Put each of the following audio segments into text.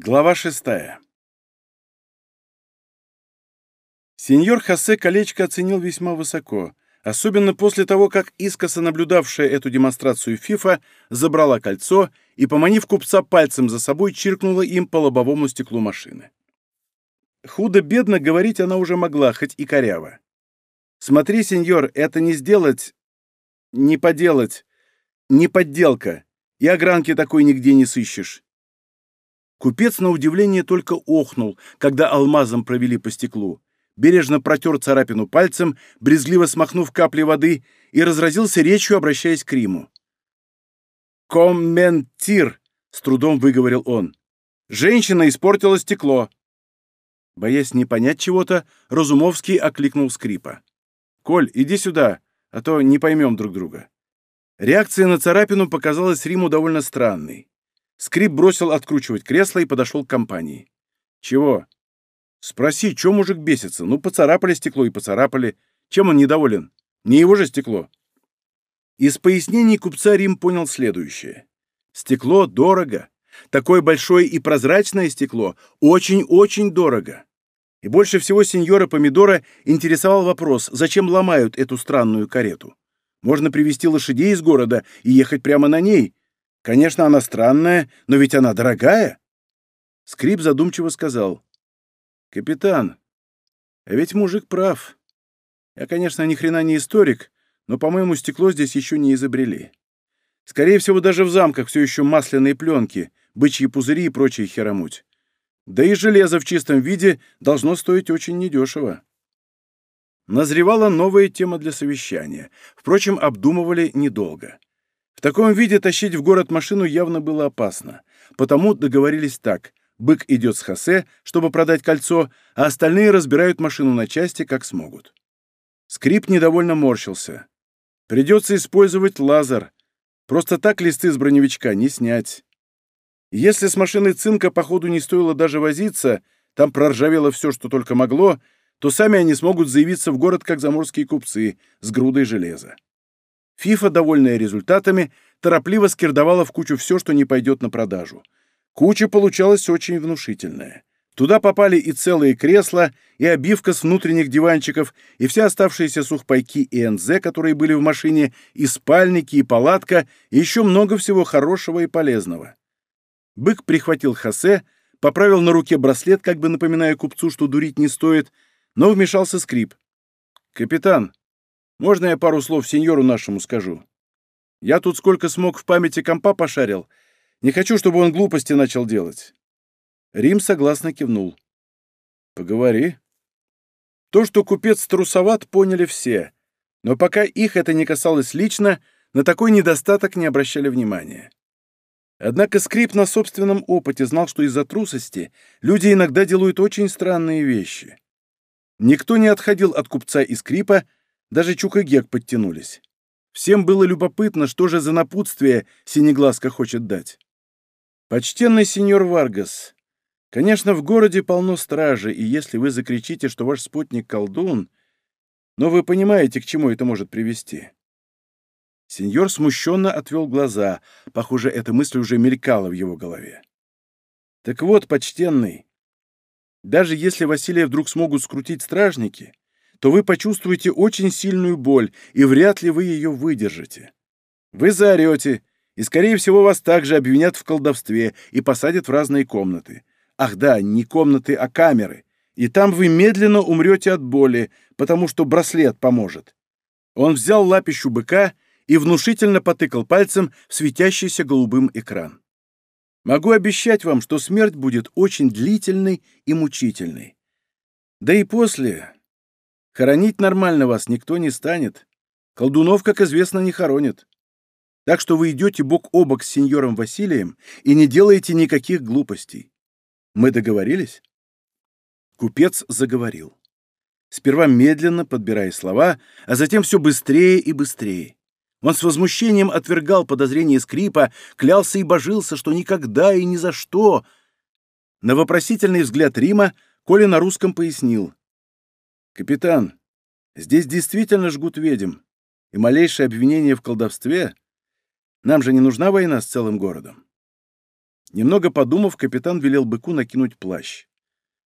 Глава шестая. Сеньор Хосе колечко оценил весьма высоко, особенно после того, как искоса наблюдавшая эту демонстрацию Фифа забрала кольцо и, поманив купца пальцем за собой, чиркнула им по лобовому стеклу машины. Худо-бедно говорить она уже могла, хоть и коряво. «Смотри, сеньор, это не сделать, не поделать, не подделка, и огранки такой нигде не сыщешь». Купец на удивление только охнул, когда алмазом провели по стеклу, бережно протер царапину пальцем, брезгливо смахнув капли воды, и разразился речью, обращаясь к Риму. «Комментир!» — с трудом выговорил он. «Женщина испортила стекло!» Боясь не понять чего-то, Разумовский окликнул скрипа. «Коль, иди сюда, а то не поймем друг друга». Реакция на царапину показалась Риму довольно странной. Скрип бросил откручивать кресло и подошел к компании. «Чего?» «Спроси, чем мужик бесится? Ну, поцарапали стекло и поцарапали. Чем он недоволен? Не его же стекло». Из пояснений купца Рим понял следующее. Стекло дорого. Такое большое и прозрачное стекло очень-очень дорого. И больше всего сеньора Помидора интересовал вопрос, зачем ломают эту странную карету. Можно привезти лошадей из города и ехать прямо на ней, Конечно, она странная, но ведь она дорогая. Скрип задумчиво сказал. Капитан, а ведь мужик прав. Я, конечно, ни хрена не историк, но, по-моему, стекло здесь еще не изобрели. Скорее всего, даже в замках все еще масляные пленки, бычьи пузыри и прочая херомуть. Да и железо в чистом виде должно стоить очень недешево. Назревала новая тема для совещания. Впрочем, обдумывали недолго. В таком виде тащить в город машину явно было опасно. Потому договорились так. Бык идет с Хосе, чтобы продать кольцо, а остальные разбирают машину на части, как смогут. Скрип недовольно морщился. Придется использовать лазер. Просто так листы с броневичка не снять. Если с машиной цинка, походу, не стоило даже возиться, там проржавело все, что только могло, то сами они смогут заявиться в город, как заморские купцы, с грудой железа. Фифа, довольная результатами, торопливо скирдовала в кучу все, что не пойдет на продажу. Куча получалась очень внушительная. Туда попали и целые кресла, и обивка с внутренних диванчиков, и все оставшиеся сухпайки и НЗ, которые были в машине, и спальники, и палатка, и еще много всего хорошего и полезного. Бык прихватил Хосе, поправил на руке браслет, как бы напоминая купцу, что дурить не стоит, но вмешался скрип. «Капитан, можно я пару слов сеньору нашему скажу? Я тут сколько смог в памяти компа пошарил. Не хочу, чтобы он глупости начал делать». Рим согласно кивнул. «Поговори». То, что купец трусоват, поняли все, но пока их это не касалось лично, на такой недостаток не обращали внимания. Однако Скрип на собственном опыте знал, что из-за трусости люди иногда делают очень странные вещи. Никто не отходил от купца и Скрипа, даже Чук и Гек подтянулись. Всем было любопытно, что же за напутствие Синеглазка хочет дать. «Почтенный сеньор Варгас, конечно, в городе полно стражи, и если вы закричите, что ваш спутник колдун, но вы понимаете, к чему это может привести». Сеньор смущенно отвел глаза. Похоже, эта мысль уже мелькала в его голове. «Так вот, почтенный, даже если Василия вдруг смогут скрутить стражники, то вы почувствуете очень сильную боль, и вряд ли вы ее выдержите. Вы заорете, и, скорее всего, вас также обвинят в колдовстве и посадят в разные комнаты. Ах да, не комнаты, а камеры. И там вы медленно умрете от боли, потому что браслет поможет. Он взял лапищу быка и внушительно потыкал пальцем в светящийся голубым экран. Могу обещать вам, что смерть будет очень длительной и мучительной. Да и после, Хоронить нормально вас никто не станет. Колдунов, как известно, не хоронят. Так что вы идете бок о бок с сеньором Василием и не делаете никаких глупостей. Мы договорились?» Купец заговорил. Сперва медленно, подбирая слова, а затем все быстрее и быстрее. Он с возмущением отвергал подозрения скрипа, клялся и божился, что никогда и ни за что. На вопросительный взгляд Рима Коля на русском пояснил. «Капитан, здесь действительно жгут ведьм, и малейшее обвинение в колдовстве... Нам же не нужна война с целым городом». Немного подумав, капитан велел быку накинуть плащ.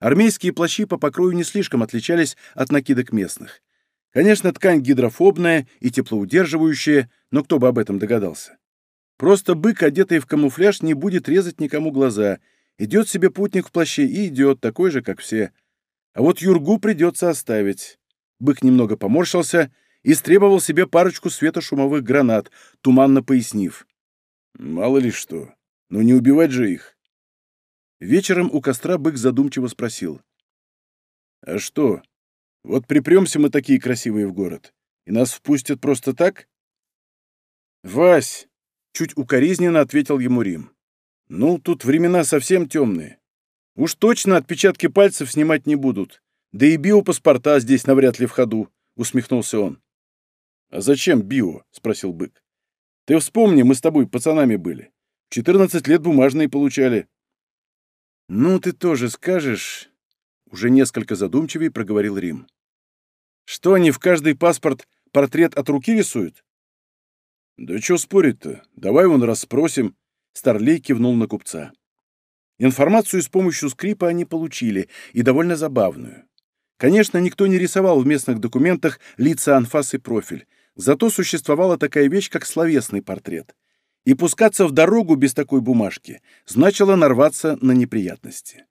Армейские плащи по покрою не слишком отличались от накидок местных. Конечно, ткань гидрофобная и теплоудерживающая, но кто бы об этом догадался. Просто бык, одетый в камуфляж, не будет резать никому глаза. Идет себе путник в плаще и идет, такой же, как все. А вот Юргу придется оставить. Бык немного поморщился и стребовал себе парочку светошумовых гранат, туманно пояснив. «Мало ли что. Но не убивать же их». Вечером у костра бык задумчиво спросил. «А что, вот припремся мы такие красивые в город, и нас впустят просто так?» «Вась!» — чуть укоризненно ответил ему Рим. «Ну, тут времена совсем темные. Уж точно отпечатки пальцев снимать не будут. Да и биопаспорта здесь навряд ли в ходу», — усмехнулся он. «А зачем био?» — спросил бык. «Ты вспомни, мы с тобой пацанами были. Четырнадцать лет бумажные получали». «Ну, ты тоже скажешь...» Уже несколько задумчивее проговорил Рим. «Что они в каждый паспорт портрет от руки рисуют?» «Да что спорить-то? Давай вон расспросим», — Старлей кивнул на купца. Информацию с помощью скрипа они получили, и довольно забавную. Конечно, никто не рисовал в местных документах лица анфас и профиль, зато существовала такая вещь, как словесный портрет. И пускаться в дорогу без такой бумажки значило нарваться на неприятности.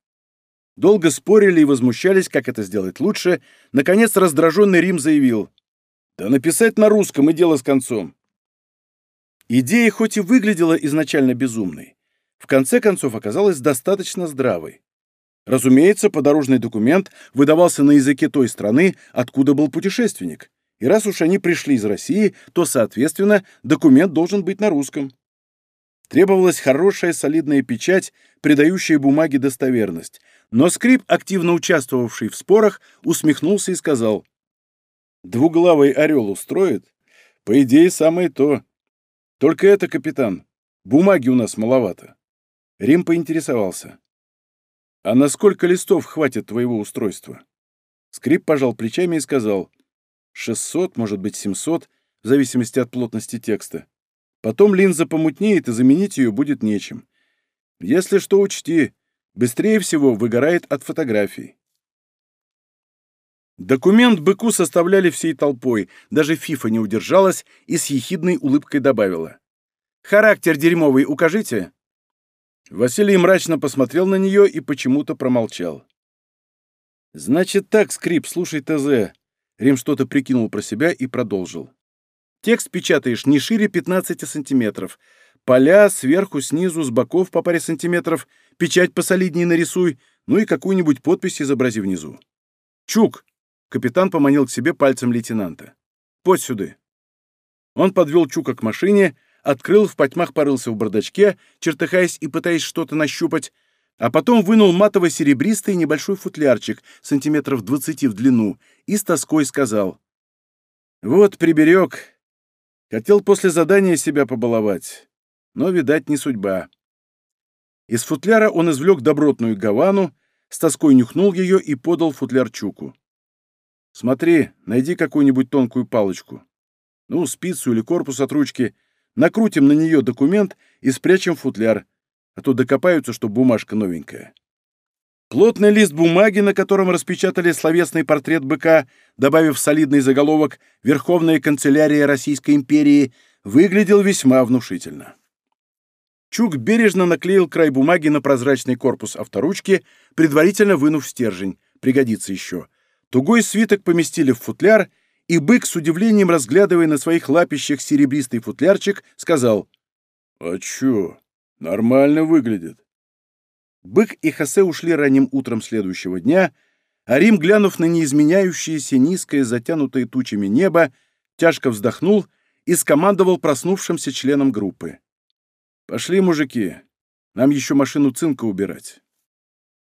Долго спорили и возмущались, как это сделать лучше. Наконец раздраженный Рим заявил, «Да написать на русском и дело с концом». Идея хоть и выглядела изначально безумной, в конце концов оказалась достаточно здравой. Разумеется, подорожный документ выдавался на языке той страны, откуда был путешественник. И раз уж они пришли из России, то, соответственно, документ должен быть на русском. Требовалась хорошая солидная печать, придающая бумаге достоверность. Но скрип, активно участвовавший в спорах, усмехнулся и сказал, «Двуглавый орел устроит? По идее, самое то. Только это, капитан, бумаги у нас маловато». Рим поинтересовался. «А на сколько листов хватит твоего устройства?» Скрип пожал плечами и сказал. «600, может быть, 700, в зависимости от плотности текста. Потом линза помутнеет, и заменить ее будет нечем. Если что, учти, быстрее всего выгорает от фотографий». Документ быку составляли всей толпой, даже Фифа не удержалась и с ехидной улыбкой добавила. «Характер дерьмовый укажите?» Василий мрачно посмотрел на нее и почему-то промолчал. «Значит так, Скрип, слушай ТЗ». Рим что-то прикинул про себя и продолжил. «Текст печатаешь не шире 15 сантиметров. Поля сверху, снизу, с боков по паре сантиметров. Печать посолиднее нарисуй, ну и какую-нибудь подпись изобрази внизу. Чук!» Капитан поманил к себе пальцем лейтенанта. «Подь сюда». Он подвел Чука к машине, открыл, в потьмах порылся в бардачке, чертыхаясь и пытаясь что-то нащупать, а потом вынул матово-серебристый небольшой футлярчик, сантиметров двадцати в длину, и с тоской сказал. «Вот, приберег. Хотел после задания себя побаловать, но, видать, не судьба». Из футляра он извлек добротную гавану, с тоской нюхнул ее и подал футляр Чуку. «Смотри, найди какую-нибудь тонкую палочку. Ну, спицу или корпус от ручки — Накрутим на нее документ и спрячем футляр, а то докопаются, что бумажка новенькая. Плотный лист бумаги, на котором распечатали словесный портрет быка, добавив солидный заголовок «Верховная канцелярия Российской империи», выглядел весьма внушительно. Чук бережно наклеил край бумаги на прозрачный корпус авторучки, предварительно вынув стержень, пригодится еще. Тугой свиток поместили в футляр и бык, с удивлением разглядывая на своих лапищах серебристый футлярчик, сказал «А чё, нормально выглядит». Бык и Хосе ушли ранним утром следующего дня, а Рим, глянув на неизменяющееся низкое, затянутое тучами небо, тяжко вздохнул и скомандовал проснувшимся членам группы. «Пошли, мужики, нам еще машину цинка убирать».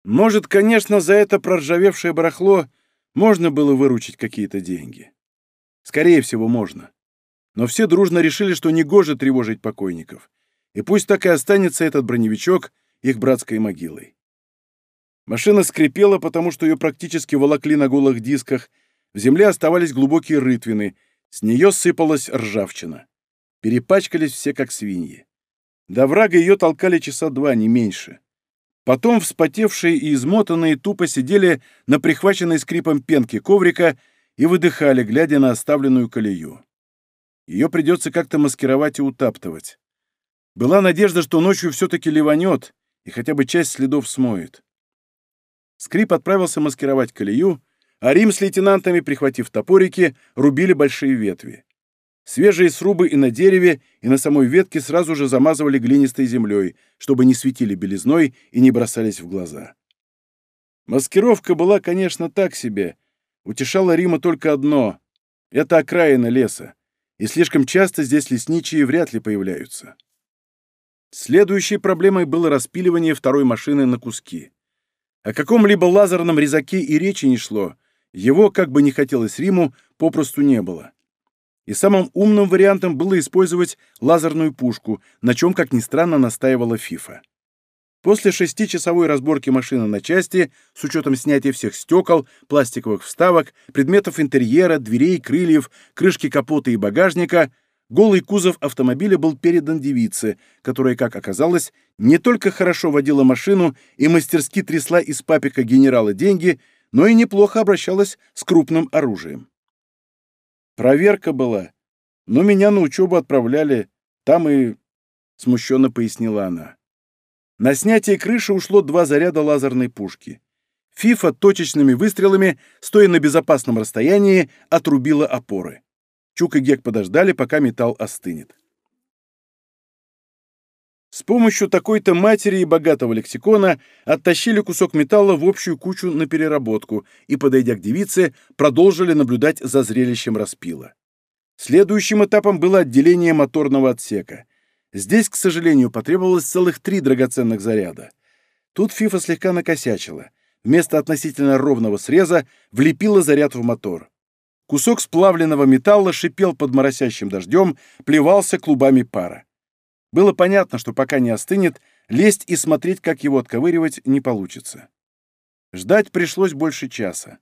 Может, конечно, за это проржавевшее барахло можно было выручить какие-то деньги. Скорее всего, можно. Но все дружно решили, что негоже тревожить покойников. И пусть так и останется этот броневичок их братской могилой. Машина скрипела, потому что ее практически волокли на голых дисках. В земле оставались глубокие рытвины, с нее сыпалась ржавчина. Перепачкались все, как свиньи. До врага ее толкали часа два, не меньше. Потом вспотевшие и измотанные тупо сидели на прихваченной скрипом пенке коврика и выдыхали, глядя на оставленную колею. Ее придется как-то маскировать и утаптывать. Была надежда, что ночью все-таки ливанет и хотя бы часть следов смоет. Скрип отправился маскировать колею, а Рим с лейтенантами, прихватив топорики, рубили большие ветви. Свежие срубы и на дереве, и на самой ветке сразу же замазывали глинистой землей, чтобы не светили белизной и не бросались в глаза. Маскировка была, конечно, так себе. Утешало Рима только одно — это окраина леса, и слишком часто здесь лесничие вряд ли появляются. Следующей проблемой было распиливание второй машины на куски. О каком-либо лазерном резаке и речи не шло, его, как бы не хотелось Риму, попросту не было и самым умным вариантом было использовать лазерную пушку, на чем, как ни странно, настаивала ФИФА. После шестичасовой разборки машины на части, с учетом снятия всех стекол, пластиковых вставок, предметов интерьера, дверей, крыльев, крышки капота и багажника, голый кузов автомобиля был передан девице, которая, как оказалось, не только хорошо водила машину и мастерски трясла из папика генерала деньги, но и неплохо обращалась с крупным оружием. Проверка была. Но меня на учебу отправляли. Там и...» — смущенно пояснила она. На снятие крыши ушло два заряда лазерной пушки. Фифа точечными выстрелами, стоя на безопасном расстоянии, отрубила опоры. Чук и Гек подождали, пока металл остынет. С помощью такой-то матери и богатого лексикона оттащили кусок металла в общую кучу на переработку и, подойдя к девице, продолжили наблюдать за зрелищем распила. Следующим этапом было отделение моторного отсека. Здесь, к сожалению, потребовалось целых три драгоценных заряда. Тут Фифа слегка накосячила. Вместо относительно ровного среза влепила заряд в мотор. Кусок сплавленного металла шипел под моросящим дождем, плевался клубами пара. Было понятно, что пока не остынет, лезть и смотреть, как его отковыривать, не получится. Ждать пришлось больше часа.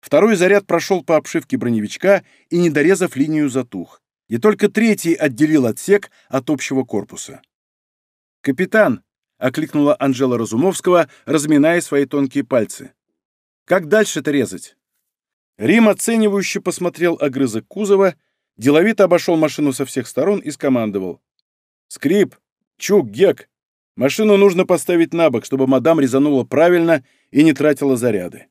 Второй заряд прошел по обшивке броневичка и, не дорезав линию, затух. И только третий отделил отсек от общего корпуса. «Капитан!» — окликнула Анжела Разумовского, разминая свои тонкие пальцы. «Как дальше-то резать?» Рим оценивающе посмотрел огрызок кузова, деловито обошел машину со всех сторон и скомандовал. «Скрип! Чук! Гек! Машину нужно поставить на бок, чтобы мадам резанула правильно и не тратила заряды».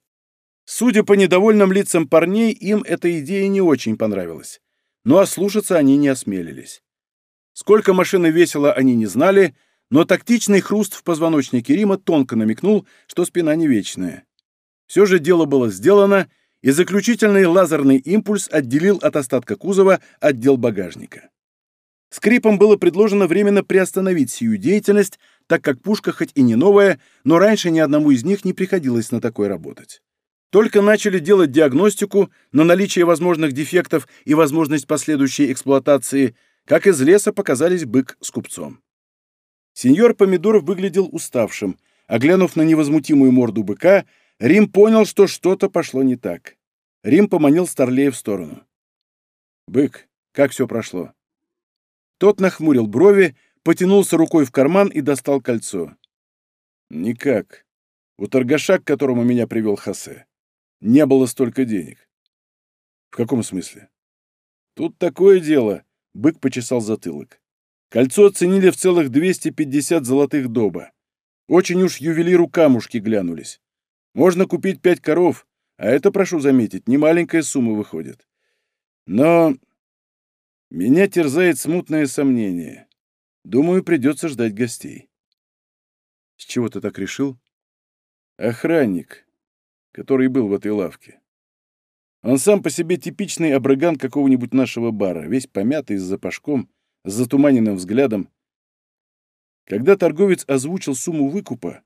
Судя по недовольным лицам парней, им эта идея не очень понравилась. Но ослушаться они не осмелились. Сколько машины весила, они не знали, но тактичный хруст в позвоночнике Рима тонко намекнул, что спина не вечная. Все же дело было сделано, и заключительный лазерный импульс отделил от остатка кузова отдел багажника. Скрипом было предложено временно приостановить сию деятельность, так как пушка хоть и не новая, но раньше ни одному из них не приходилось на такой работать. Только начали делать диагностику на наличие возможных дефектов и возможность последующей эксплуатации, как из леса показались бык с купцом. Сеньор Помидоров выглядел уставшим, а глянув на невозмутимую морду быка, Рим понял, что что-то пошло не так. Рим поманил Старлея в сторону. «Бык, как все прошло?» Тот нахмурил брови, потянулся рукой в карман и достал кольцо. «Никак. У торгаша, к которому меня привел Хосе, не было столько денег». «В каком смысле?» «Тут такое дело», — бык почесал затылок. «Кольцо оценили в целых 250 золотых доба. Очень уж ювелиру камушки глянулись. Можно купить пять коров, а это, прошу заметить, немаленькая сумма выходит. Но меня терзает смутное сомнение. Думаю, придется ждать гостей. С чего ты так решил? Охранник, который был в этой лавке. Он сам по себе типичный абрыган какого-нибудь нашего бара, весь помятый, с запашком, с затуманенным взглядом. Когда торговец озвучил сумму выкупа,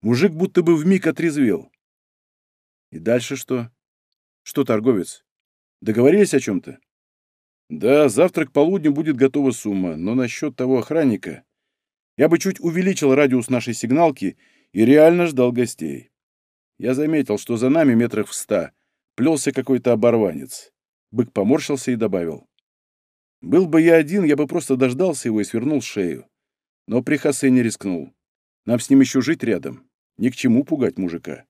мужик будто бы вмиг отрезвел. И дальше что? Что, торговец? Договорились о чем-то? Да, завтра к полудню будет готова сумма, но насчет того охранника... Я бы чуть увеличил радиус нашей сигналки и реально ждал гостей. Я заметил, что за нами метрах в ста плелся какой-то оборванец. Бык поморщился и добавил. Был бы я один, я бы просто дождался его и свернул шею. Но при Хосе не рискнул. Нам с ним еще жить рядом. Ни к чему пугать мужика.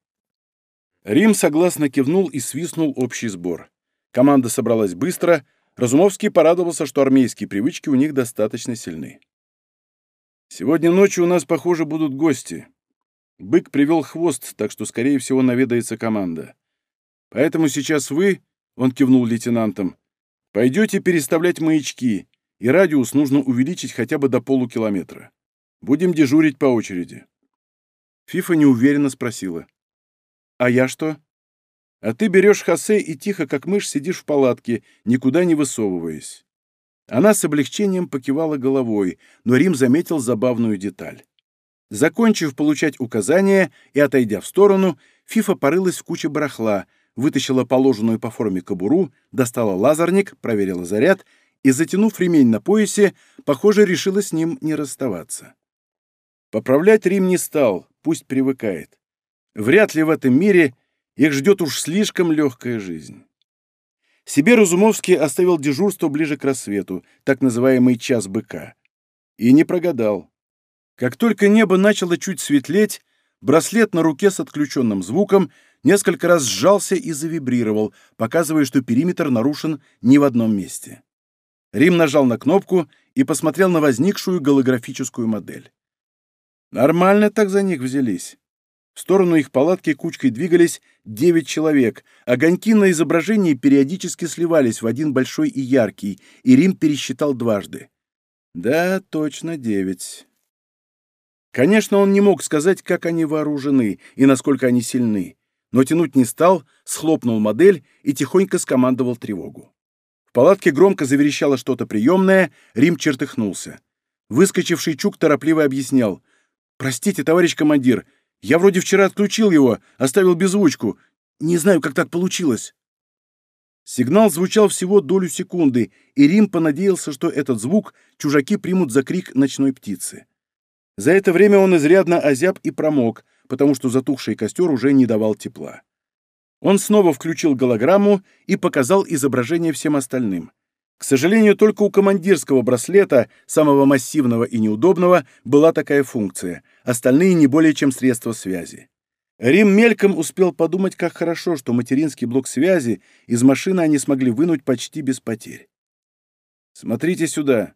Рим согласно кивнул и свистнул общий сбор. Команда собралась быстро. Разумовский порадовался, что армейские привычки у них достаточно сильны. «Сегодня ночью у нас, похоже, будут гости. Бык привел хвост, так что, скорее всего, наведается команда. Поэтому сейчас вы, — он кивнул лейтенантам, — пойдете переставлять маячки, и радиус нужно увеличить хотя бы до полукилометра. Будем дежурить по очереди. Фифа неуверенно спросила. «А я что?» «А ты берешь Хосе и тихо, как мышь, сидишь в палатке, никуда не высовываясь». Она с облегчением покивала головой, но Рим заметил забавную деталь. Закончив получать указания и отойдя в сторону, Фифа порылась в куче барахла, вытащила положенную по форме кобуру, достала лазерник, проверила заряд и, затянув ремень на поясе, похоже, решила с ним не расставаться. Поправлять Рим не стал, пусть привыкает. Вряд ли в этом мире их ждет уж слишком легкая жизнь. Себе Разумовский оставил дежурство ближе к рассвету, так называемый час быка. И не прогадал. Как только небо начало чуть светлеть, браслет на руке с отключенным звуком несколько раз сжался и завибрировал, показывая, что периметр нарушен не в одном месте. Рим нажал на кнопку и посмотрел на возникшую голографическую модель. Нормально так за них взялись. В сторону их палатки кучкой двигались девять человек. Огоньки на изображении периодически сливались в один большой и яркий, и Рим пересчитал дважды. Да, точно девять. Конечно, он не мог сказать, как они вооружены и насколько они сильны, но тянуть не стал, схлопнул модель и тихонько скомандовал тревогу. В палатке громко заверещало что-то приемное, Рим чертыхнулся. Выскочивший Чук торопливо объяснял. «Простите, товарищ командир, я вроде вчера отключил его, оставил беззвучку. Не знаю, как так получилось». Сигнал звучал всего долю секунды, и Рим понадеялся, что этот звук чужаки примут за крик ночной птицы. За это время он изрядно озяб и промок, потому что затухший костер уже не давал тепла. Он снова включил голограмму и показал изображение всем остальным. К сожалению, только у командирского браслета, самого массивного и неудобного, была такая функция, остальные не более чем средства связи. Рим мельком успел подумать, как хорошо, что материнский блок связи из машины они смогли вынуть почти без потерь. «Смотрите сюда.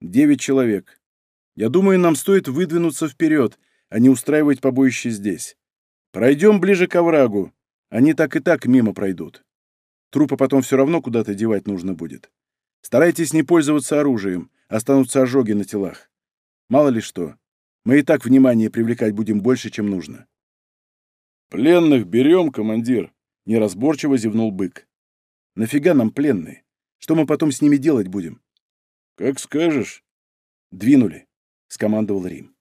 Девять человек. Я думаю, нам стоит выдвинуться вперед, а не устраивать побоище здесь. Пройдем ближе к оврагу. Они так и так мимо пройдут. Трупы потом все равно куда-то девать нужно будет. Старайтесь не пользоваться оружием, останутся ожоги на телах. Мало ли что. Мы и так внимание привлекать будем больше, чем нужно. «Пленных берем, командир», — неразборчиво зевнул бык. «Нафига нам пленные? Что мы потом с ними делать будем?» «Как скажешь». «Двинули», — скомандовал Рим.